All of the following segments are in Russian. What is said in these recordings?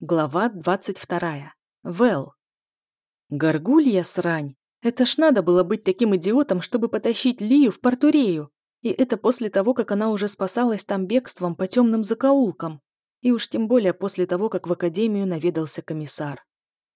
Глава двадцать вторая. Вэл. Горгулья срань. Это ж надо было быть таким идиотом, чтобы потащить Лию в Портурею. И это после того, как она уже спасалась там бегством по темным закоулкам. И уж тем более после того, как в академию наведался комиссар.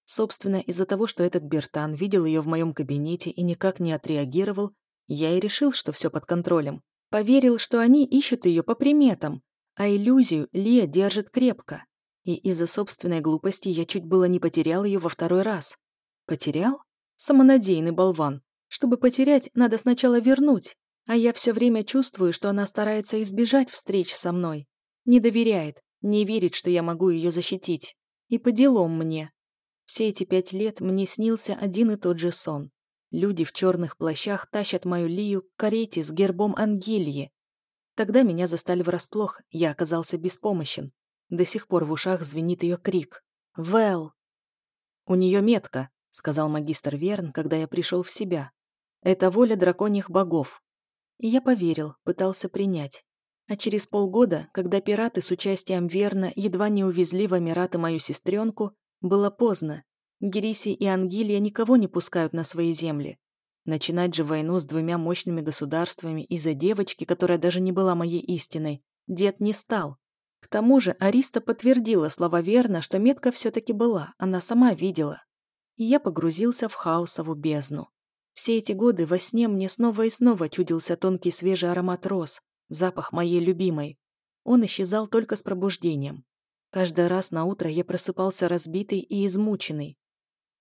Собственно, из-за того, что этот Бертан видел ее в моем кабинете и никак не отреагировал, я и решил, что все под контролем. Поверил, что они ищут ее по приметам, а иллюзию Лия держит крепко. И из-за собственной глупости я чуть было не потерял ее во второй раз. Потерял? Самонадеянный болван. Чтобы потерять, надо сначала вернуть. А я все время чувствую, что она старается избежать встреч со мной. Не доверяет, не верит, что я могу ее защитить. И по делам мне. Все эти пять лет мне снился один и тот же сон. Люди в черных плащах тащат мою Лию к карете с гербом Ангелии. Тогда меня застали врасплох, я оказался беспомощен. До сих пор в ушах звенит ее крик. «Вэл!» «У нее метка», — сказал магистр Верн, когда я пришел в себя. «Это воля драконьих богов». И я поверил, пытался принять. А через полгода, когда пираты с участием Верна едва не увезли в Эмираты мою сестренку, было поздно. Гериси и Ангилия никого не пускают на свои земли. Начинать же войну с двумя мощными государствами из-за девочки, которая даже не была моей истиной, дед не стал. К тому же Ариста подтвердила слова Верна, что метка все-таки была, она сама видела. И я погрузился в хаосову бездну. Все эти годы во сне мне снова и снова чудился тонкий свежий аромат роз, запах моей любимой. Он исчезал только с пробуждением. Каждый раз на утро я просыпался разбитый и измученный.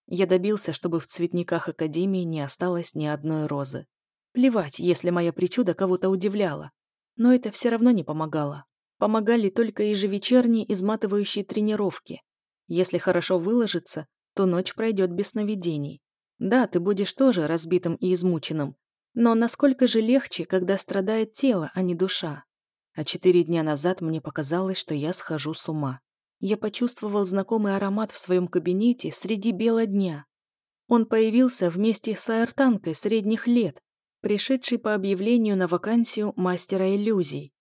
Я добился, чтобы в цветниках Академии не осталось ни одной розы. Плевать, если моя причуда кого-то удивляла. Но это все равно не помогало. Помогали только ежевечерние изматывающие тренировки. Если хорошо выложиться, то ночь пройдет без сновидений. Да, ты будешь тоже разбитым и измученным, но насколько же легче, когда страдает тело, а не душа. А четыре дня назад мне показалось, что я схожу с ума. Я почувствовал знакомый аромат в своем кабинете среди бела дня. Он появился вместе с аэртанкой средних лет, пришедшей по объявлению на вакансию мастера иллюзий.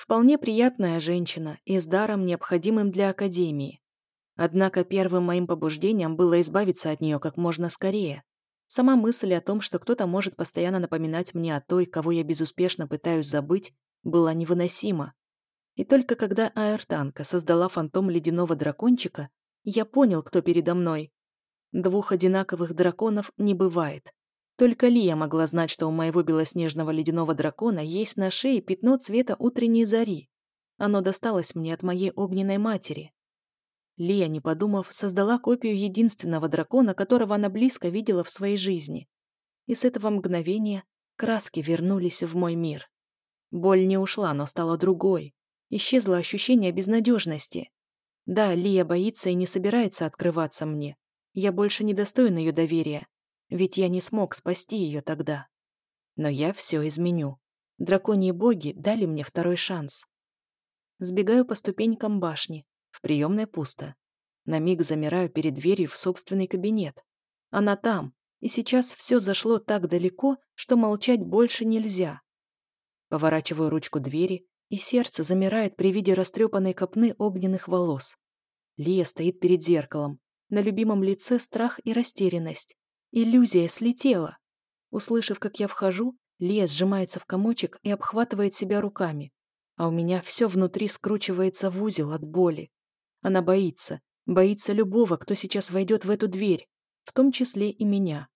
Вполне приятная женщина и с даром, необходимым для Академии. Однако первым моим побуждением было избавиться от нее как можно скорее. Сама мысль о том, что кто-то может постоянно напоминать мне о той, кого я безуспешно пытаюсь забыть, была невыносима. И только когда Аэртанка создала фантом ледяного дракончика, я понял, кто передо мной. Двух одинаковых драконов не бывает. Только Лия могла знать, что у моего белоснежного ледяного дракона есть на шее пятно цвета утренней зари. Оно досталось мне от моей огненной матери. Лия, не подумав, создала копию единственного дракона, которого она близко видела в своей жизни. И с этого мгновения краски вернулись в мой мир. Боль не ушла, но стала другой. Исчезло ощущение безнадежности. Да, Лия боится и не собирается открываться мне. Я больше не достоин ее доверия. Ведь я не смог спасти ее тогда. Но я все изменю. Драконьи боги дали мне второй шанс. Сбегаю по ступенькам башни. В приемной пусто. На миг замираю перед дверью в собственный кабинет. Она там, и сейчас все зашло так далеко, что молчать больше нельзя. Поворачиваю ручку двери, и сердце замирает при виде растрепанной копны огненных волос. Лия стоит перед зеркалом. На любимом лице страх и растерянность. Иллюзия слетела. Услышав, как я вхожу, Лия сжимается в комочек и обхватывает себя руками. А у меня все внутри скручивается в узел от боли. Она боится, боится любого, кто сейчас войдет в эту дверь, в том числе и меня.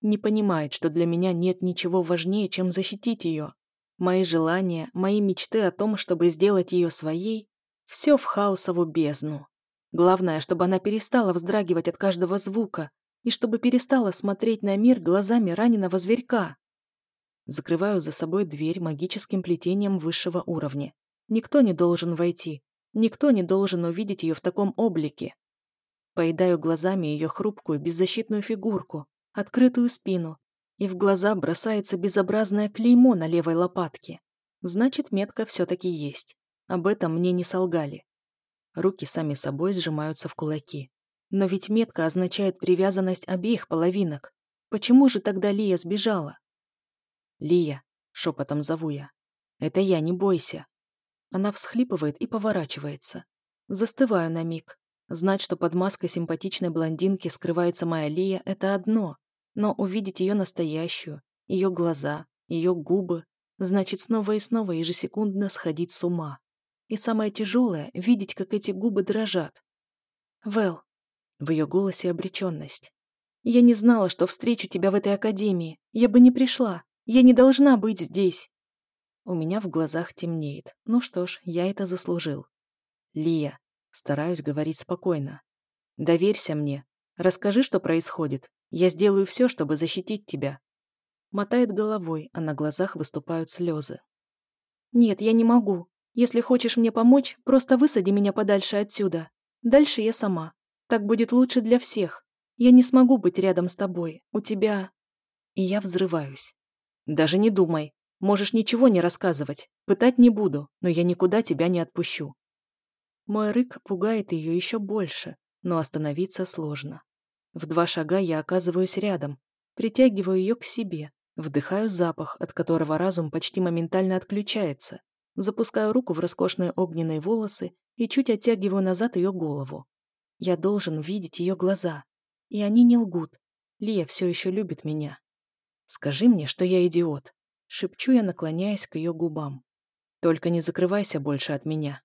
Не понимает, что для меня нет ничего важнее, чем защитить ее. Мои желания, мои мечты о том, чтобы сделать ее своей, все в хаосову бездну. Главное, чтобы она перестала вздрагивать от каждого звука, и чтобы перестала смотреть на мир глазами раненого зверька. Закрываю за собой дверь магическим плетением высшего уровня. Никто не должен войти, никто не должен увидеть ее в таком облике. Поедаю глазами ее хрупкую, беззащитную фигурку, открытую спину, и в глаза бросается безобразное клеймо на левой лопатке. Значит, метка все-таки есть. Об этом мне не солгали. Руки сами собой сжимаются в кулаки. Но ведь метка означает привязанность обеих половинок. Почему же тогда Лия сбежала? «Лия», — шепотом зову я. «Это я, не бойся». Она всхлипывает и поворачивается. Застываю на миг. Знать, что под маской симпатичной блондинки скрывается моя Лия, это одно. Но увидеть ее настоящую, ее глаза, ее губы, значит снова и снова ежесекундно сходить с ума. И самое тяжелое — видеть, как эти губы дрожат. Вэл, в ее голосе обреченность. Я не знала, что встречу тебя в этой академии. Я бы не пришла. Я не должна быть здесь. У меня в глазах темнеет. Ну что ж, я это заслужил. Лия, стараюсь говорить спокойно. Доверься мне. Расскажи, что происходит. Я сделаю все, чтобы защитить тебя. Мотает головой, а на глазах выступают слезы. Нет, я не могу. Если хочешь мне помочь, просто высади меня подальше отсюда. Дальше я сама. Так будет лучше для всех. Я не смогу быть рядом с тобой. У тебя...» И я взрываюсь. «Даже не думай. Можешь ничего не рассказывать. Пытать не буду, но я никуда тебя не отпущу». Мой рык пугает ее еще больше, но остановиться сложно. В два шага я оказываюсь рядом, притягиваю ее к себе, вдыхаю запах, от которого разум почти моментально отключается, запускаю руку в роскошные огненные волосы и чуть оттягиваю назад ее голову. Я должен видеть ее глаза. И они не лгут. Лия все еще любит меня. Скажи мне, что я идиот. Шепчу я, наклоняясь к ее губам. Только не закрывайся больше от меня.